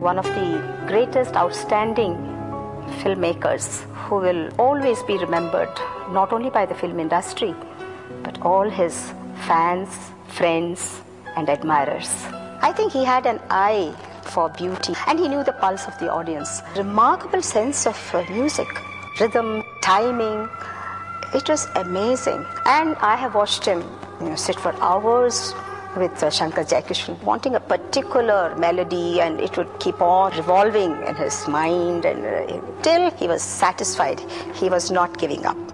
One of the greatest outstanding filmmakers who will always be remembered not only by the film industry but all his fans, friends, and admirers. I think he had an eye for beauty and he knew the pulse of the audience. Remarkable sense of uh, music, rhythm, timing. It was amazing. And I have watched him you know, sit for hours with uh, Shankar Jaikishan, wanting a particular melody, and it would keep on revolving in his mind, and uh, till he was satisfied, he was not giving up.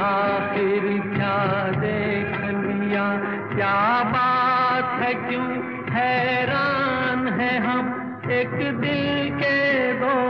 आखिर क्या देख लिया? क्या बात है, क्यों हैरान है हम? एक दिल के दो